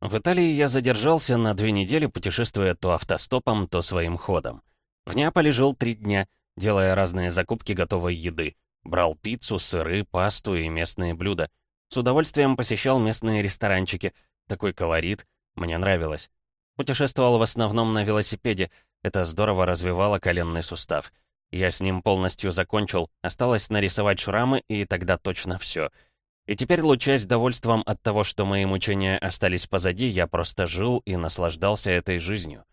В Италии я задержался на две недели, путешествуя то автостопом, то своим ходом. В Неаполе жил три дня, делая разные закупки готовой еды. Брал пиццу, сыры, пасту и местные блюда. С удовольствием посещал местные ресторанчики. Такой колорит. Мне нравилось. Путешествовал в основном на велосипеде. Это здорово развивало коленный сустав. Я с ним полностью закончил. Осталось нарисовать шрамы, и тогда точно все — и теперь, лучаясь довольством от того, что мои мучения остались позади, я просто жил и наслаждался этой жизнью.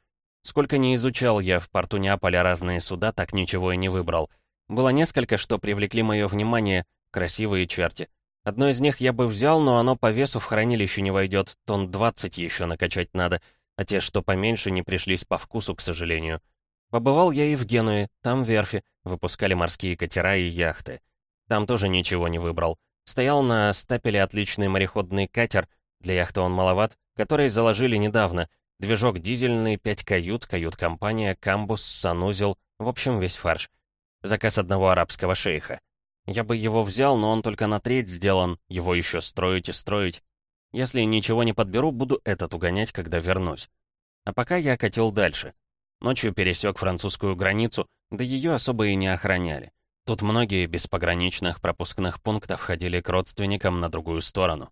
Сколько не изучал я в порту Неаполя разные суда, так ничего и не выбрал. Было несколько, что привлекли мое внимание, красивые черти. Одно из них я бы взял, но оно по весу в хранилище не войдет, тонн 20 еще накачать надо, а те, что поменьше, не пришлись по вкусу, к сожалению. Побывал я и в Генуе, там верфи, выпускали морские катера и яхты. Там тоже ничего не выбрал. Стоял на стапеле отличный мореходный катер, для яхты он маловат, который заложили недавно. Движок дизельный, пять кают, кают-компания, камбус, санузел, в общем, весь фарш. Заказ одного арабского шейха. Я бы его взял, но он только на треть сделан, его еще строить и строить. Если ничего не подберу, буду этот угонять, когда вернусь. А пока я катил дальше. Ночью пересек французскую границу, да ее особо и не охраняли. Тут многие без пограничных пропускных пунктов ходили к родственникам на другую сторону.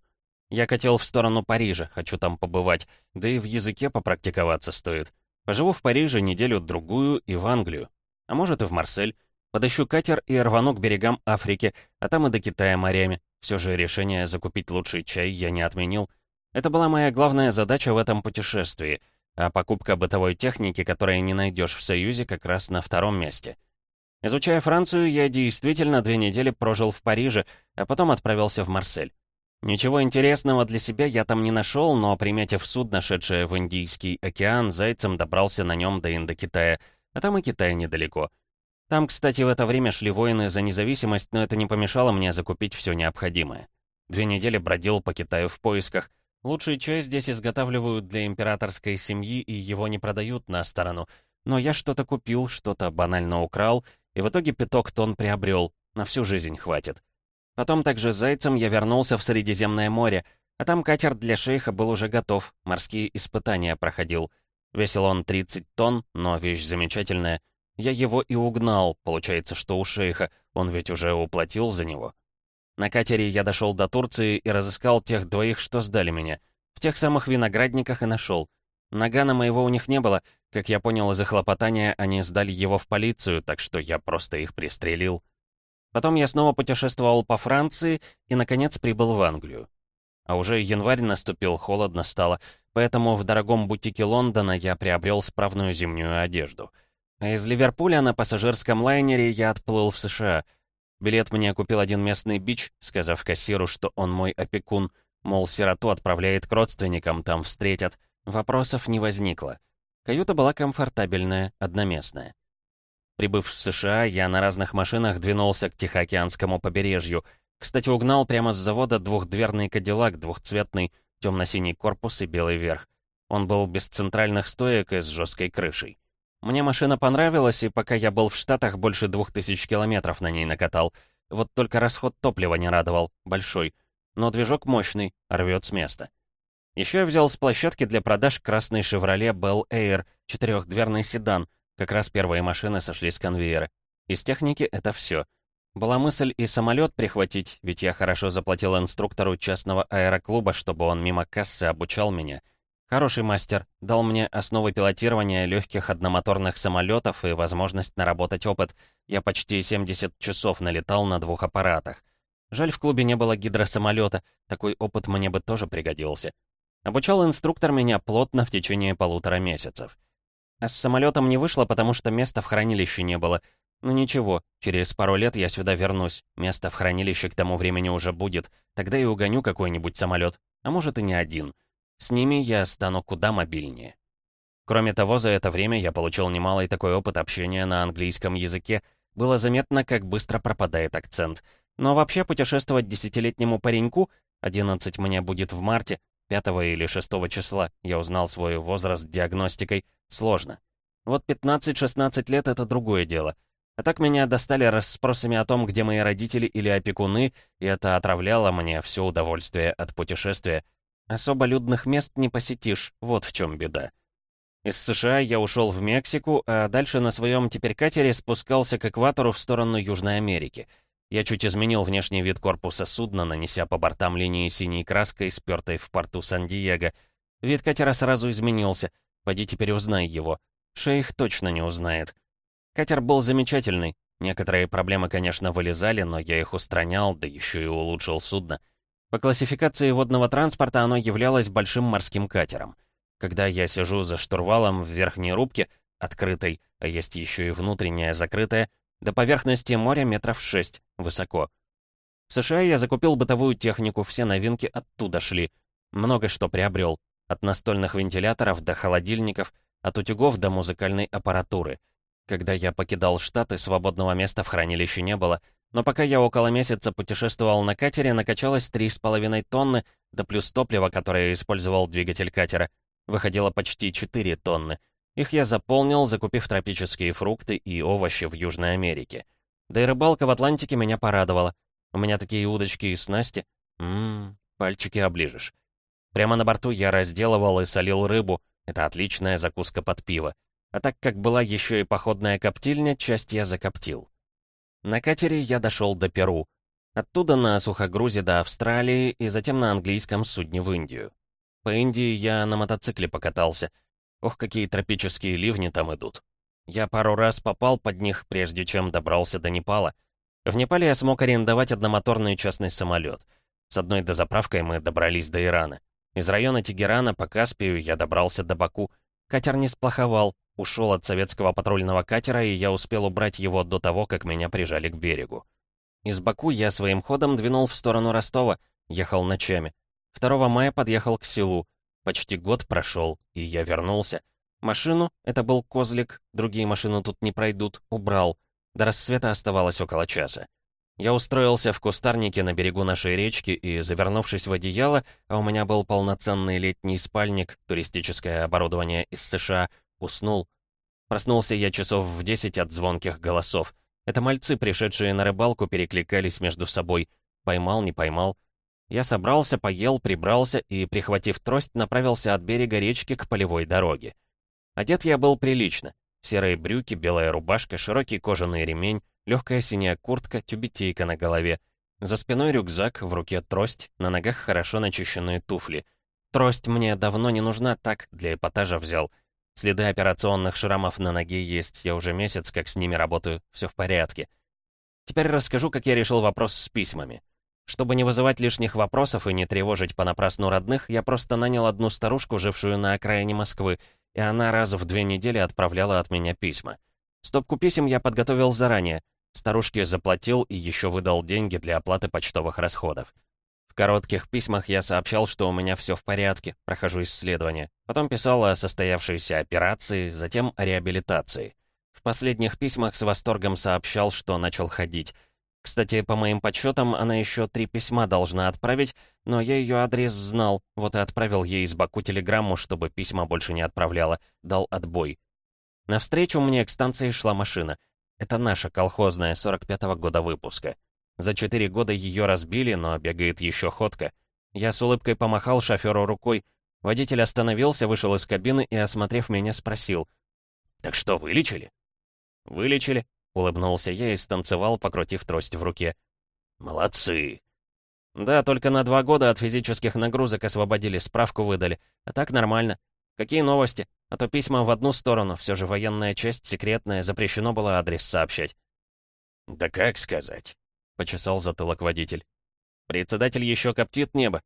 Я катил в сторону Парижа, хочу там побывать, да и в языке попрактиковаться стоит. Поживу в Париже неделю-другую и в Англию. А может и в Марсель. Подыщу катер и рвану к берегам Африки, а там и до Китая морями. Все же решение закупить лучший чай я не отменил. Это была моя главная задача в этом путешествии, а покупка бытовой техники, которой не найдешь в Союзе, как раз на втором месте — Изучая Францию, я действительно две недели прожил в Париже, а потом отправился в Марсель. Ничего интересного для себя я там не нашел, но, приметив судно, шедшее в Индийский океан, зайцем добрался на нем до Индокитая, а там и Китай недалеко. Там, кстати, в это время шли войны за независимость, но это не помешало мне закупить все необходимое. Две недели бродил по Китаю в поисках. Лучший чай здесь изготавливают для императорской семьи, и его не продают на сторону. Но я что-то купил, что-то банально украл — и в итоге пяток тонн приобрел, на всю жизнь хватит. Потом также зайцем я вернулся в Средиземное море, а там катер для шейха был уже готов, морские испытания проходил. Весил он 30 тонн, но вещь замечательная. Я его и угнал, получается, что у шейха, он ведь уже уплатил за него. На катере я дошел до Турции и разыскал тех двоих, что сдали меня. В тех самых виноградниках и нашел. Нагана моего у них не было, как я понял из их хлопотания, они сдали его в полицию, так что я просто их пристрелил. Потом я снова путешествовал по Франции и, наконец, прибыл в Англию. А уже январь наступил, холодно стало, поэтому в дорогом бутике Лондона я приобрел справную зимнюю одежду. А из Ливерпуля на пассажирском лайнере я отплыл в США. Билет мне купил один местный бич, сказав кассиру, что он мой опекун, мол, сироту отправляет к родственникам, там встретят. Вопросов не возникло. Каюта была комфортабельная, одноместная. Прибыв в США, я на разных машинах двинулся к Тихоокеанскому побережью. Кстати, угнал прямо с завода двухдверный кадиллак, двухцветный, темно-синий корпус и белый верх. Он был без центральных стоек и с жесткой крышей. Мне машина понравилась, и пока я был в Штатах, больше двух тысяч километров на ней накатал. Вот только расход топлива не радовал, большой. Но движок мощный, рвет с места. Еще я взял с площадки для продаж красный «Шевроле Bell Air», четырехдверный седан. Как раз первые машины сошли с конвейера. Из техники это все. Была мысль и самолет прихватить, ведь я хорошо заплатил инструктору частного аэроклуба, чтобы он мимо кассы обучал меня. Хороший мастер, дал мне основы пилотирования легких одномоторных самолетов и возможность наработать опыт. Я почти 70 часов налетал на двух аппаратах. Жаль, в клубе не было гидросамолета, такой опыт мне бы тоже пригодился. Обучал инструктор меня плотно в течение полутора месяцев. А с самолетом не вышло, потому что места в хранилище не было. Ну ничего, через пару лет я сюда вернусь. Место в хранилище к тому времени уже будет. Тогда и угоню какой-нибудь самолет. А может и не один. С ними я стану куда мобильнее. Кроме того, за это время я получил немалый такой опыт общения на английском языке. Было заметно, как быстро пропадает акцент. Но вообще путешествовать десятилетнему пареньку, 11 мне будет в марте, 5 или 6 числа я узнал свой возраст диагностикой, сложно. Вот 15-16 лет — это другое дело. А так меня достали расспросами о том, где мои родители или опекуны, и это отравляло мне все удовольствие от путешествия. Особо людных мест не посетишь, вот в чем беда. Из США я ушел в Мексику, а дальше на своем теперь катере спускался к экватору в сторону Южной Америки. Я чуть изменил внешний вид корпуса судна, нанеся по бортам линии синей краской, спертой в порту Сан-Диего. Вид катера сразу изменился. Пойди теперь узнай его. Шейх точно не узнает. Катер был замечательный. Некоторые проблемы, конечно, вылезали, но я их устранял, да еще и улучшил судно. По классификации водного транспорта оно являлось большим морским катером. Когда я сижу за штурвалом в верхней рубке, открытой, а есть еще и внутренняя закрытая, до поверхности моря метров шесть, высоко. В США я закупил бытовую технику, все новинки оттуда шли. Много что приобрел. От настольных вентиляторов до холодильников, от утюгов до музыкальной аппаратуры. Когда я покидал Штаты, свободного места в хранилище не было, но пока я около месяца путешествовал на катере, накачалось 3,5 тонны, да плюс топливо, которое использовал двигатель катера. Выходило почти 4 тонны. Их я заполнил, закупив тропические фрукты и овощи в Южной Америке. Да и рыбалка в Атлантике меня порадовала. У меня такие удочки и снасти. Ммм, пальчики оближешь. Прямо на борту я разделывал и солил рыбу. Это отличная закуска под пиво. А так как была еще и походная коптильня, часть я закоптил. На катере я дошел до Перу. Оттуда на сухогрузе до Австралии и затем на английском судне в Индию. По Индии я на мотоцикле покатался. Ох, какие тропические ливни там идут. Я пару раз попал под них, прежде чем добрался до Непала. В Непале я смог арендовать одномоторный частный самолет. С одной дозаправкой мы добрались до Ирана. Из района Тегерана по Каспию я добрался до Баку. Катер не сплоховал, ушел от советского патрульного катера, и я успел убрать его до того, как меня прижали к берегу. Из Баку я своим ходом двинул в сторону Ростова, ехал ночами. 2 мая подъехал к селу. Почти год прошел, и я вернулся. Машину, это был козлик, другие машины тут не пройдут, убрал. До рассвета оставалось около часа. Я устроился в кустарнике на берегу нашей речки и, завернувшись в одеяло, а у меня был полноценный летний спальник, туристическое оборудование из США, уснул. Проснулся я часов в десять от звонких голосов. Это мальцы, пришедшие на рыбалку, перекликались между собой. Поймал, не поймал. Я собрался, поел, прибрался и, прихватив трость, направился от берега речки к полевой дороге. Одет я был прилично. Серые брюки, белая рубашка, широкий кожаный ремень, легкая синяя куртка, тюбетейка на голове. За спиной рюкзак, в руке трость, на ногах хорошо начищенные туфли. Трость мне давно не нужна, так, для эпатажа взял. Следы операционных шрамов на ноге есть, я уже месяц как с ними работаю, все в порядке. Теперь расскажу, как я решил вопрос с письмами. Чтобы не вызывать лишних вопросов и не тревожить понапрасну родных, я просто нанял одну старушку, жившую на окраине Москвы, и она раз в две недели отправляла от меня письма. Стопку писем я подготовил заранее. Старушке заплатил и еще выдал деньги для оплаты почтовых расходов. В коротких письмах я сообщал, что у меня все в порядке, прохожу исследование. Потом писал о состоявшейся операции, затем о реабилитации. В последних письмах с восторгом сообщал, что начал ходить. Кстати, по моим подсчетам, она еще три письма должна отправить, но я ее адрес знал, вот и отправил ей из Баку телеграмму, чтобы письма больше не отправляла, дал отбой. Навстречу мне к станции шла машина. Это наша колхозная, 45-го года выпуска. За четыре года ее разбили, но бегает еще ходка. Я с улыбкой помахал шоферу рукой. Водитель остановился, вышел из кабины и, осмотрев меня, спросил. «Так что, вылечили?» «Вылечили», Улыбнулся я и станцевал, покрутив трость в руке. «Молодцы!» «Да, только на два года от физических нагрузок освободили, справку выдали. А так нормально. Какие новости? А то письма в одну сторону, все же военная часть секретная, запрещено было адрес сообщать». «Да как сказать?» — почесал затылок водитель. «Председатель еще коптит небо».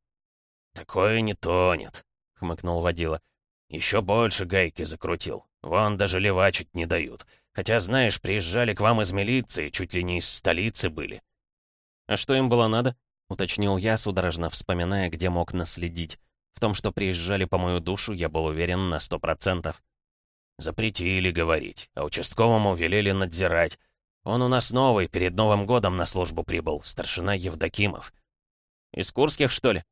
«Такое не тонет», — хмыкнул водила. «Еще больше гайки закрутил. Вон даже левачить не дают. Хотя, знаешь, приезжали к вам из милиции, чуть ли не из столицы были». «А что им было надо?» — уточнил я, судорожно вспоминая, где мог наследить. В том, что приезжали по мою душу, я был уверен на сто процентов. «Запретили говорить, а участковому велели надзирать. Он у нас новый, перед Новым годом на службу прибыл, старшина Евдокимов». «Из Курских, что ли?»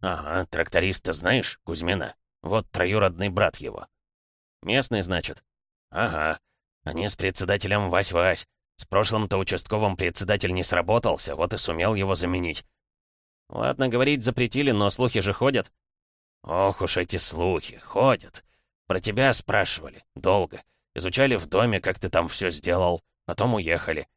«Ага, тракториста знаешь, Кузьмина? Вот троюродный брат его». «Местный, значит?» «Ага. Они с председателем Вась-Вась. С прошлым-то участковым председатель не сработался, вот и сумел его заменить. Ладно, говорить запретили, но слухи же ходят. «Ох уж эти слухи, ходят. Про тебя спрашивали. Долго. Изучали в доме, как ты там все сделал. Потом уехали».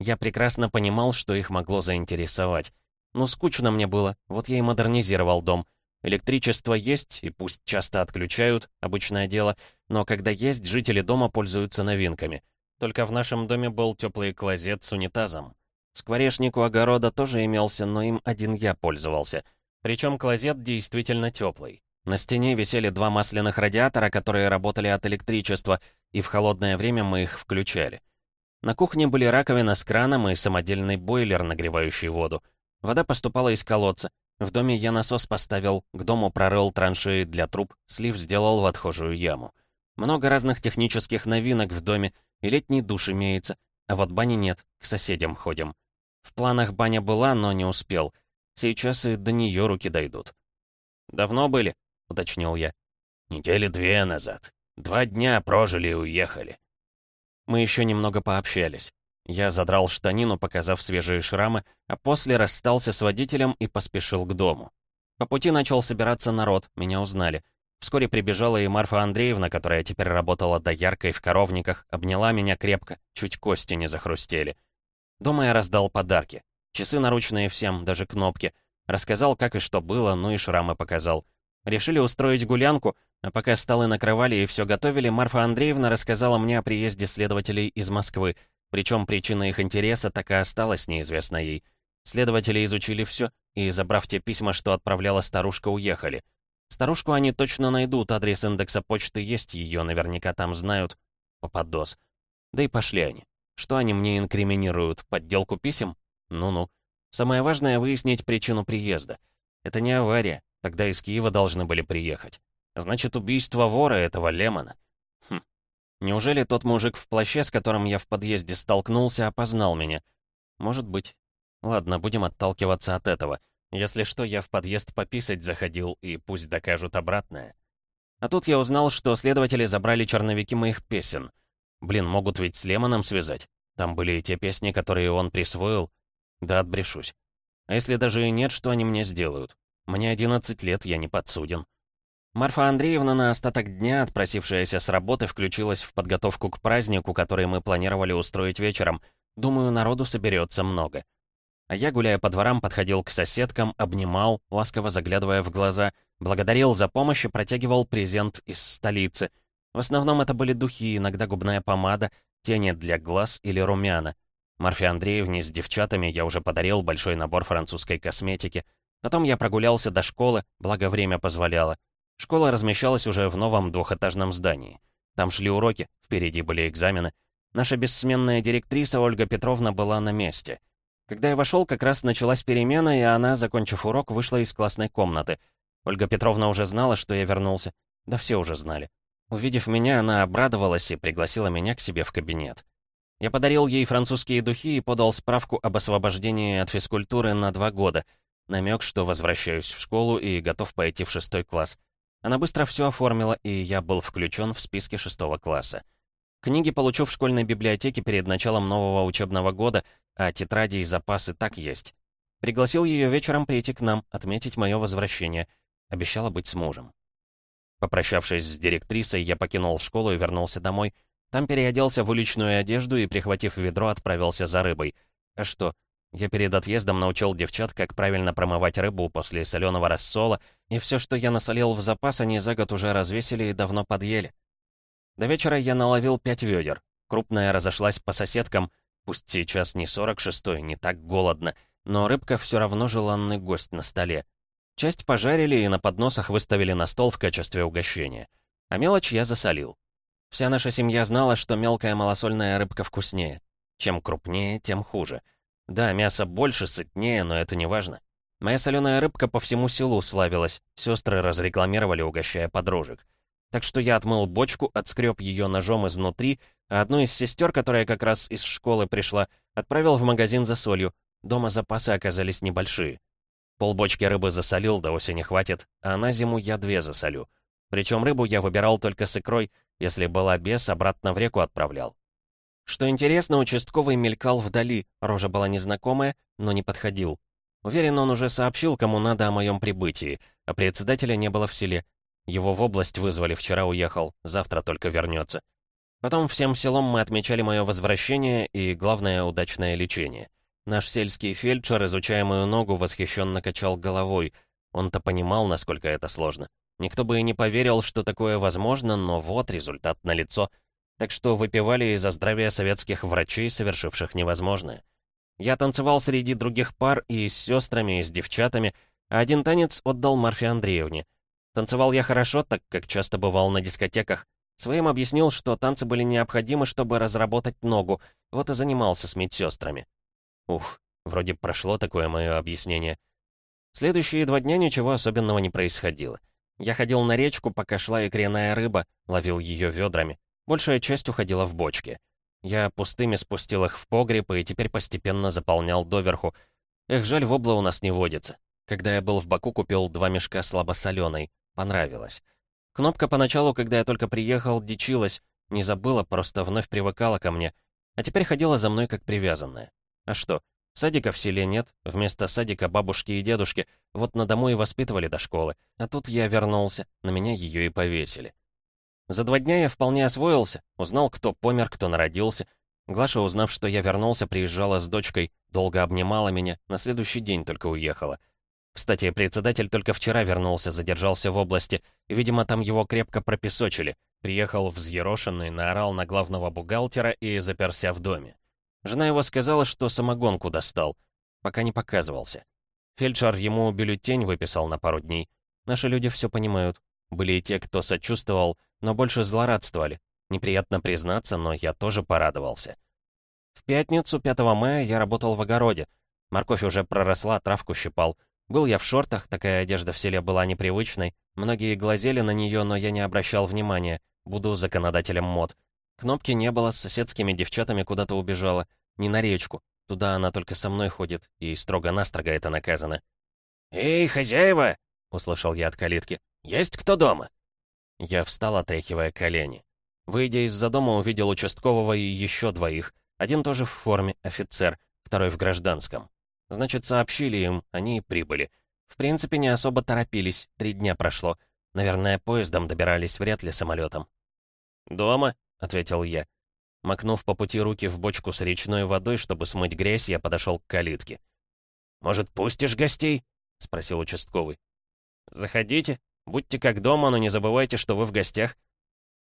Я прекрасно понимал, что их могло заинтересовать. Ну, скучно мне было, вот я и модернизировал дом. Электричество есть, и пусть часто отключают, обычное дело, но когда есть, жители дома пользуются новинками. Только в нашем доме был теплый клозет с унитазом. Скворечник у огорода тоже имелся, но им один я пользовался. Причем клозет действительно теплый. На стене висели два масляных радиатора, которые работали от электричества, и в холодное время мы их включали. На кухне были раковина с краном и самодельный бойлер, нагревающий воду. Вода поступала из колодца. В доме я насос поставил, к дому прорыл траншеи для труб, слив сделал в отхожую яму. Много разных технических новинок в доме, и летний душ имеется, а вот бани нет, к соседям ходим. В планах баня была, но не успел. Сейчас и до нее руки дойдут. «Давно были?» — уточнил я. «Недели две назад. Два дня прожили и уехали». Мы еще немного пообщались. Я задрал штанину, показав свежие шрамы, а после расстался с водителем и поспешил к дому. По пути начал собираться народ, меня узнали. Вскоре прибежала и Марфа Андреевна, которая теперь работала дояркой в коровниках, обняла меня крепко, чуть кости не захрустели. Дома я раздал подарки. Часы наручные всем, даже кнопки. Рассказал, как и что было, ну и шрамы показал. Решили устроить гулянку, а пока столы накрывали и все готовили, Марфа Андреевна рассказала мне о приезде следователей из Москвы, причем причина их интереса так и осталась неизвестна ей. Следователи изучили все и, забрав те письма, что отправляла старушка, уехали. Старушку они точно найдут, адрес индекса почты есть, ее наверняка там знают. Попадос. Да и пошли они. Что они мне инкриминируют? Подделку писем? Ну-ну. Самое важное — выяснить причину приезда. Это не авария, тогда из Киева должны были приехать. Значит, убийство вора этого Лемона. Хм, Неужели тот мужик в плаще, с которым я в подъезде столкнулся, опознал меня? Может быть. Ладно, будем отталкиваться от этого. Если что, я в подъезд пописать заходил, и пусть докажут обратное. А тут я узнал, что следователи забрали черновики моих песен. Блин, могут ведь с Лемоном связать. Там были и те песни, которые он присвоил. Да отбрешусь. А если даже и нет, что они мне сделают? Мне 11 лет, я не подсуден. Марфа Андреевна на остаток дня, отпросившаяся с работы, включилась в подготовку к празднику, который мы планировали устроить вечером. Думаю, народу соберется много. А я, гуляя по дворам, подходил к соседкам, обнимал, ласково заглядывая в глаза, благодарил за помощь и протягивал презент из столицы. В основном это были духи, иногда губная помада, тени для глаз или румяна. Марфе Андреевне с девчатами я уже подарил большой набор французской косметики. Потом я прогулялся до школы, благо время позволяло. Школа размещалась уже в новом двухэтажном здании. Там шли уроки, впереди были экзамены. Наша бессменная директриса Ольга Петровна была на месте. Когда я вошел, как раз началась перемена, и она, закончив урок, вышла из классной комнаты. Ольга Петровна уже знала, что я вернулся. Да все уже знали. Увидев меня, она обрадовалась и пригласила меня к себе в кабинет. Я подарил ей французские духи и подал справку об освобождении от физкультуры на два года. Намек, что возвращаюсь в школу и готов пойти в шестой класс. Она быстро все оформила, и я был включен в списки шестого класса. Книги получу в школьной библиотеке перед началом нового учебного года, а тетради и запасы так есть. Пригласил ее вечером прийти к нам, отметить мое возвращение. Обещала быть с мужем. Попрощавшись с директрисой, я покинул школу и вернулся домой. Там переоделся в уличную одежду и, прихватив ведро, отправился за рыбой. А что, я перед отъездом научил девчат, как правильно промывать рыбу после соленого рассола, и все, что я насолил в запас, они за год уже развесили и давно подъели. До вечера я наловил пять ведер. Крупная разошлась по соседкам, пусть сейчас не 46-й, не так голодно, но рыбка все равно желанный гость на столе. Часть пожарили и на подносах выставили на стол в качестве угощения. А мелочь я засолил. Вся наша семья знала, что мелкая малосольная рыбка вкуснее. Чем крупнее, тем хуже — да, мясо больше, сытнее, но это не важно. Моя соленая рыбка по всему селу славилась, сестры разрекламировали, угощая подружек. Так что я отмыл бочку, отскреб ее ножом изнутри, а одну из сестер, которая как раз из школы пришла, отправил в магазин за солью. Дома запасы оказались небольшие. Полбочки рыбы засолил, до осени хватит, а на зиму я две засолю. Причем рыбу я выбирал только с икрой, если была без, обратно в реку отправлял. Что интересно, участковый мелькал вдали, рожа была незнакомая, но не подходил. Уверен, он уже сообщил, кому надо о моем прибытии. а председателя не было в селе. Его в область вызвали, вчера уехал, завтра только вернется. Потом всем селом мы отмечали мое возвращение и, главное, удачное лечение. Наш сельский фельдшер, изучая мою ногу, восхищенно качал головой. Он-то понимал, насколько это сложно. Никто бы и не поверил, что такое возможно, но вот результат налицо. Так что выпивали из-за здравия советских врачей, совершивших невозможное. Я танцевал среди других пар и с сестрами, и с девчатами, а один танец отдал Марфе Андреевне. Танцевал я хорошо, так как часто бывал на дискотеках. Своим объяснил, что танцы были необходимы, чтобы разработать ногу, вот и занимался с медсестрами. Ух, вроде прошло такое мое объяснение. Следующие два дня ничего особенного не происходило. Я ходил на речку, пока шла икряная рыба, ловил ее ведрами. Большая часть уходила в бочки. Я пустыми спустил их в погреб и теперь постепенно заполнял доверху. Эх, жаль, вобла у нас не водится. Когда я был в Баку, купил два мешка слабосоленой. Понравилось. Кнопка поначалу, когда я только приехал, дичилась. Не забыла, просто вновь привыкала ко мне. А теперь ходила за мной как привязанная. А что, садика в селе нет, вместо садика бабушки и дедушки, вот на дому и воспитывали до школы. А тут я вернулся, на меня ее и повесили. За два дня я вполне освоился, узнал, кто помер, кто народился. Глаша, узнав, что я вернулся, приезжала с дочкой, долго обнимала меня, на следующий день только уехала. Кстати, председатель только вчера вернулся, задержался в области, и, видимо, там его крепко пропесочили. Приехал взъерошенный, наорал на главного бухгалтера и заперся в доме. Жена его сказала, что самогонку достал. Пока не показывался. Фельдшер ему бюллетень выписал на пару дней. Наши люди все понимают. Были и те, кто сочувствовал, но больше злорадствовали. Неприятно признаться, но я тоже порадовался. В пятницу, 5 мая, я работал в огороде. Морковь уже проросла, травку щипал. Был я в шортах, такая одежда в селе была непривычной. Многие глазели на нее, но я не обращал внимания. Буду законодателем мод. Кнопки не было, с соседскими девчатами куда-то убежала. Не на речку. Туда она только со мной ходит, и строго-настрого это наказано. «Эй, хозяева!» — услышал я от калитки. «Есть кто дома?» Я встал, отряхивая колени. Выйдя из-за дома, увидел участкового и еще двоих. Один тоже в форме, офицер, второй в гражданском. Значит, сообщили им, они и прибыли. В принципе, не особо торопились, три дня прошло. Наверное, поездом добирались, вряд ли самолетом. «Дома?» — ответил я. Макнув по пути руки в бочку с речной водой, чтобы смыть грязь, я подошел к калитке. «Может, пустишь гостей?» — спросил участковый. «Заходите. Будьте как дома, но не забывайте, что вы в гостях».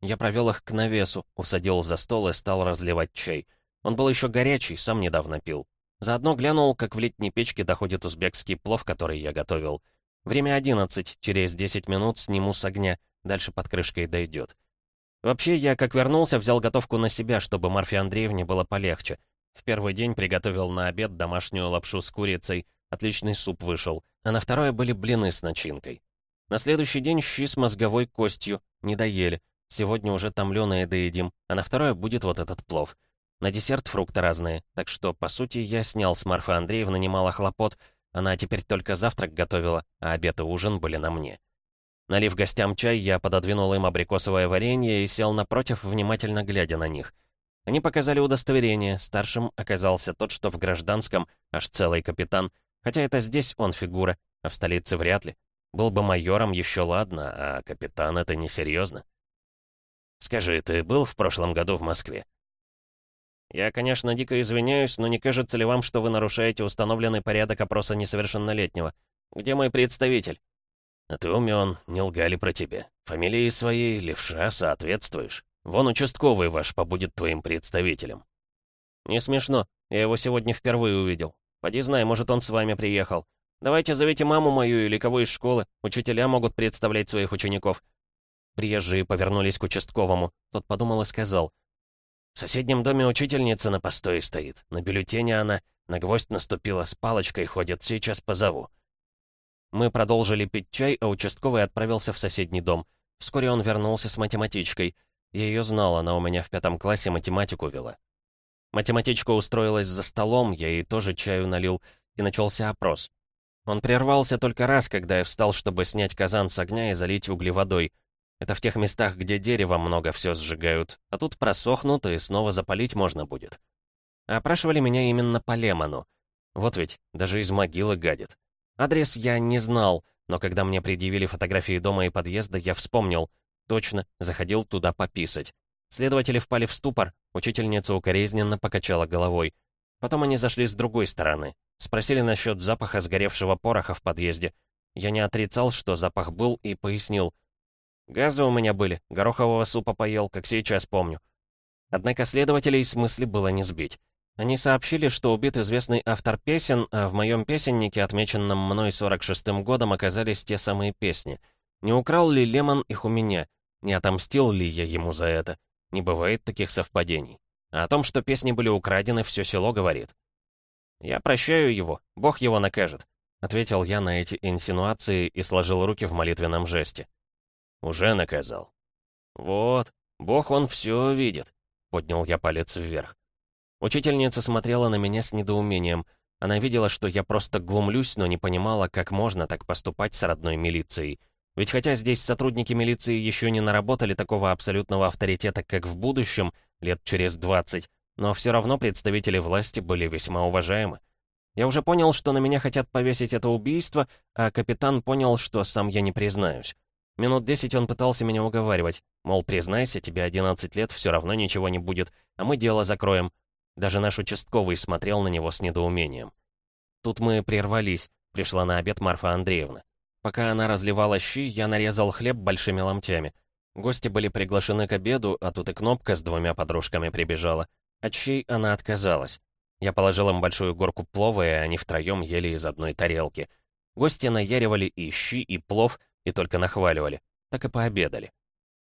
Я провел их к навесу, усадил за стол и стал разливать чай. Он был еще горячий, сам недавно пил. Заодно глянул, как в летней печке доходит узбекский плов, который я готовил. Время одиннадцать, через десять минут сниму с огня, дальше под крышкой дойдет. Вообще, я, как вернулся, взял готовку на себя, чтобы Марфе Андреевне было полегче. В первый день приготовил на обед домашнюю лапшу с курицей, отличный суп вышел, а на второе были блины с начинкой. На следующий день щи с мозговой костью, не доели. Сегодня уже томленые доедим, а на второе будет вот этот плов. На десерт фрукты разные, так что, по сути, я снял с Марфы Андреевны немало хлопот. Она теперь только завтрак готовила, а обед и ужин были на мне. Налив гостям чай, я пододвинул им абрикосовое варенье и сел напротив, внимательно глядя на них. Они показали удостоверение, старшим оказался тот, что в гражданском, аж целый капитан, хотя это здесь он фигура, а в столице вряд ли. Был бы майором, еще ладно, а капитан — это несерьезно. «Скажи, ты был в прошлом году в Москве?» «Я, конечно, дико извиняюсь, но не кажется ли вам, что вы нарушаете установленный порядок опроса несовершеннолетнего? Где мой представитель?» «А ты умен, не лгали про тебя. Фамилии своей, левша, соответствуешь. Вон участковый ваш побудет твоим представителем». «Не смешно. Я его сегодня впервые увидел. Поди знай, может, он с вами приехал. Давайте зовите маму мою или кого из школы. Учителя могут представлять своих учеников». Приезжие повернулись к участковому. Тот подумал и сказал — в соседнем доме учительница на постое стоит. На бюллетене она. На гвоздь наступила, с палочкой ходит. Сейчас позову. Мы продолжили пить чай, а участковый отправился в соседний дом. Вскоре он вернулся с математичкой. Я ее знал, она у меня в пятом классе математику вела. Математичка устроилась за столом, я ей тоже чаю налил, и начался опрос. Он прервался только раз, когда я встал, чтобы снять казан с огня и залить углеводой. Это в тех местах, где дерева много все сжигают, а тут просохнут и снова запалить можно будет. опрашивали меня именно по Лемону. Вот ведь, даже из могилы гадит. Адрес я не знал, Но когда мне предъявили фотографии дома и подъезда, я вспомнил. Точно, заходил туда пописать. Следователи впали в ступор, учительница укоризненно покачала головой. Потом они зашли с другой стороны. Спросили насчет запаха сгоревшего пороха в подъезде. Я не отрицал, что запах был, и пояснил. Газы у меня были, горохового супа поел, как сейчас помню. Однако следователей с мысли было не сбить. Они сообщили, что убит известный автор песен, а в моем песеннике, отмеченном мной 46-м годом, оказались те самые песни. Не украл ли Лемон их у меня? Не отомстил ли я ему за это? Не бывает таких совпадений. А о том, что песни были украдены, все село говорит. «Я прощаю его, Бог его накажет», — ответил я на эти инсинуации и сложил руки в молитвенном жесте. «Уже наказал». «Вот, Бог он все видит», — поднял я палец вверх. Учительница смотрела на меня с недоумением. Она видела, что я просто глумлюсь, но не понимала, как можно так поступать с родной милицией. Ведь хотя здесь сотрудники милиции еще не наработали такого абсолютного авторитета, как в будущем, лет через 20, но все равно представители власти были весьма уважаемы. Я уже понял, что на меня хотят повесить это убийство, а капитан понял, что сам я не признаюсь. Минут десять он пытался меня уговаривать, мол, признайся, тебе 11 лет, все равно ничего не будет, а мы дело закроем. Даже наш участковый смотрел на него с недоумением. Тут мы прервались, пришла на обед Марфа Андреевна. Пока она разливала щи, я нарезал хлеб большими ломтями. Гости были приглашены к обеду, а тут и Кнопка с двумя подружками прибежала. От щей она отказалась. Я положил им большую горку плова, и они втроем ели из одной тарелки. Гости наяривали и щи, и плов, и только нахваливали. Так и пообедали.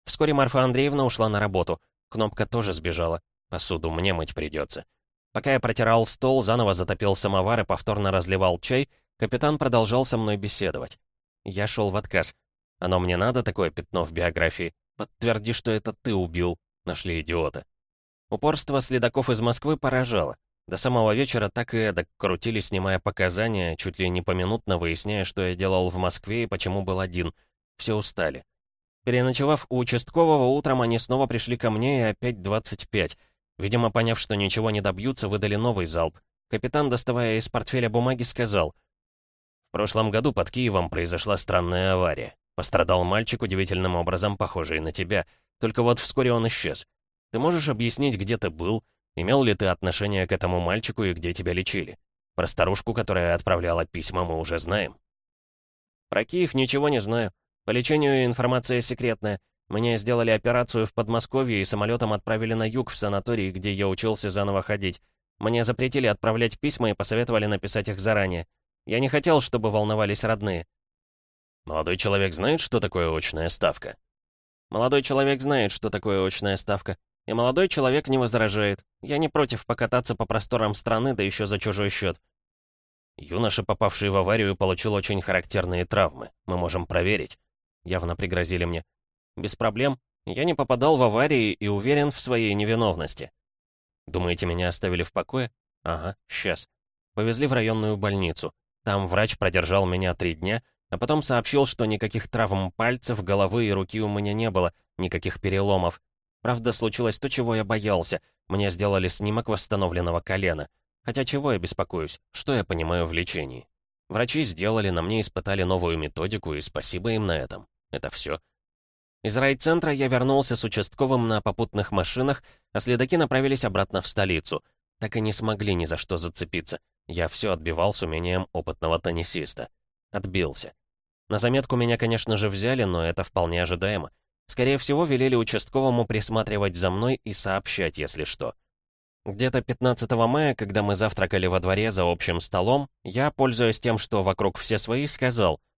Вскоре Марфа Андреевна ушла на работу. Кнопка тоже сбежала. Посуду мне мыть придется. Пока я протирал стол, заново затопил самовар и повторно разливал чай, капитан продолжал со мной беседовать. Я шел в отказ. Оно мне надо, такое пятно в биографии? Подтверди, что это ты убил. Нашли идиота. Упорство следаков из Москвы поражало. До самого вечера так и эдак крутили, снимая показания, чуть ли не поминутно выясняя, что я делал в Москве и почему был один. Все устали. Переночевав у участкового, утром они снова пришли ко мне и опять 25. Видимо, поняв, что ничего не добьются, выдали новый залп. Капитан, доставая из портфеля бумаги, сказал, «В прошлом году под Киевом произошла странная авария. Пострадал мальчик, удивительным образом похожий на тебя. Только вот вскоре он исчез. Ты можешь объяснить, где ты был? Имел ли ты отношение к этому мальчику и где тебя лечили? Про старушку, которая отправляла письма, мы уже знаем». «Про Киев ничего не знаю. По лечению информация секретная. Мне сделали операцию в Подмосковье и самолетом отправили на юг в санаторий, где я учился заново ходить. Мне запретили отправлять письма и посоветовали написать их заранее. Я не хотел, чтобы волновались родные. Молодой человек знает, что такое очная ставка? Молодой человек знает, что такое очная ставка. И молодой человек не возражает. Я не против покататься по просторам страны, да еще за чужой счет. Юноша, попавший в аварию, получил очень характерные травмы. Мы можем проверить. Явно пригрозили мне. Без проблем. Я не попадал в аварии и уверен в своей невиновности. Думаете, меня оставили в покое? Ага, сейчас. Повезли в районную больницу. Там врач продержал меня три дня, а потом сообщил, что никаких травм пальцев, головы и руки у меня не было, никаких переломов. Правда, случилось то, чего я боялся. Мне сделали снимок восстановленного колена. Хотя чего я беспокоюсь? Что я понимаю в лечении? Врачи сделали, на мне испытали новую методику, и спасибо им на этом. Это все. Из райцентра я вернулся с участковым на попутных машинах, а следаки направились обратно в столицу. Так и не смогли ни за что зацепиться. Я все отбивал с умением опытного теннисиста. Отбился. На заметку меня, конечно же, взяли, но это вполне ожидаемо. Скорее всего, велели участковому присматривать за мной и сообщать, если что. Где-то 15 мая, когда мы завтракали во дворе за общим столом, я, пользуясь тем, что вокруг все свои, сказал —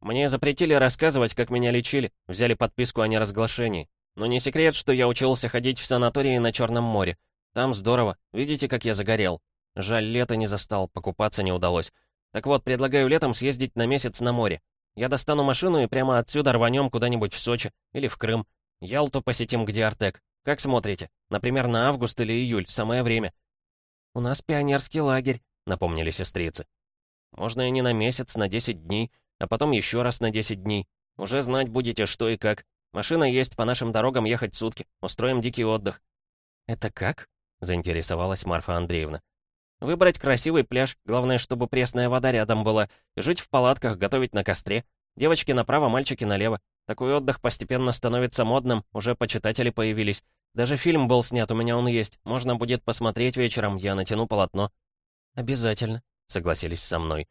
мне запретили рассказывать, как меня лечили, взяли подписку о неразглашении. Но не секрет, что я учился ходить в санатории на Черном море. Там здорово, видите, как я загорел. Жаль, лето не застал, покупаться не удалось. Так вот, предлагаю летом съездить на месяц на море. Я достану машину и прямо отсюда рванем куда-нибудь в Сочи или в Крым. Ялту посетим, где Артек. Как смотрите? Например, на август или июль, самое время. «У нас пионерский лагерь», — напомнили сестрицы. «Можно и не на месяц, на 10 дней а потом еще раз на 10 дней. Уже знать будете, что и как. Машина есть, по нашим дорогам ехать сутки. Устроим дикий отдых». «Это как?» — заинтересовалась Марфа Андреевна. «Выбрать красивый пляж, главное, чтобы пресная вода рядом была, жить в палатках, готовить на костре. Девочки направо, мальчики налево. Такой отдых постепенно становится модным, уже почитатели появились. Даже фильм был снят, у меня он есть. Можно будет посмотреть вечером, я натяну полотно». «Обязательно», — согласились со мной.